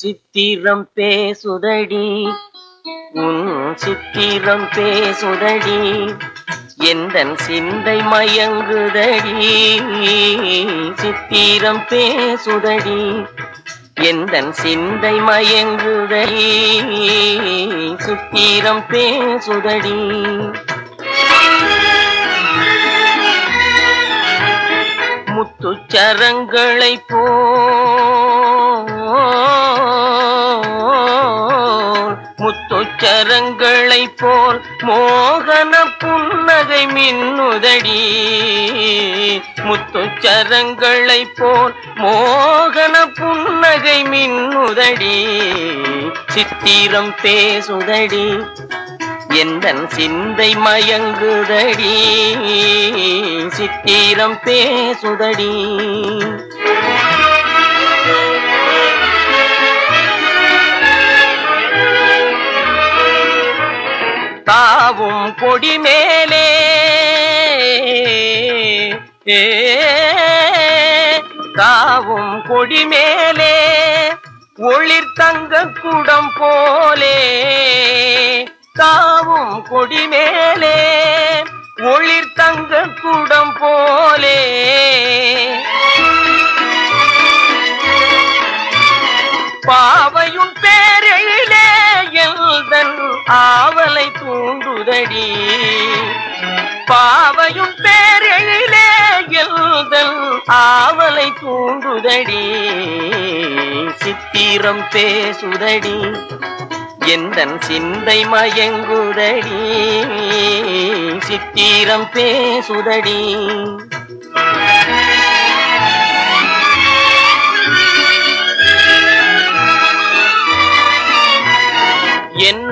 சித்திரம் பேசுதடி. உன் சித்திரம் பேசுதடி. எந்தன் சிந்தை மயங்குதடி. சித்திரம் பேசுதடி. எந்தன் சிந்தை மயங்குதடி. சித்திரம் பேசுதடி. முத்துச்சரங்களை போ முத்துச்சரங்களை போல் மோகன புன்னகை மின்னுதடி. முத்துச்சரங்களை போல் மோகன புன்னகை மின்னுதடி. சித்திரம் பேசுதடி எந்தன் சிந்தை மயங்குதடி. சித்திரம் பேசுதடி. கொடி மேலே. காவும் கொடி மேலே. ஒளிர் தங்க குடம் போலே. காவும் கொடி மேலே. ஒளிர் தங்க குடம் போலே. பாவையும் பேரையிலே எல்தன் ஆவலை உதடி. பாவையும் பேரெழிலே எழுதல் ஆவலை தூண்டுதடி. சித்திரம் பேசுதடி எந்தன் சிந்தை மயங்குதடி. சித்திரம் பேசுதடி.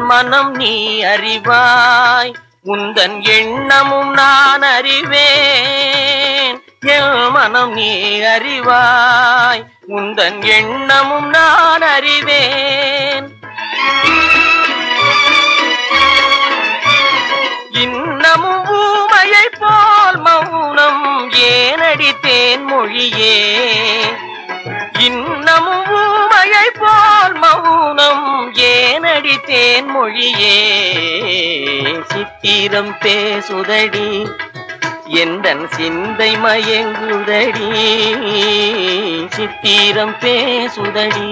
மனம் நீ அறிவாய். உந்தன் எண்ணமும் நான் அறிவேன். என் மனம் நீ அறிவாய். உந்தன் எண்ணமும் நான் அறிவேன். இன்னமும் ஊமையை போல் மௌனம் ஏனடித்தேன் மொழியே இன்னமும் ஊமையை போல் மௌ ஏனடி தேன் மொழியே சித்திரம் பேசுதடி எந்தன் சிந்தை மயங்குதடி சித்திரம் பேசுதடி.